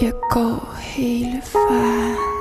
Jeg går hele vejen.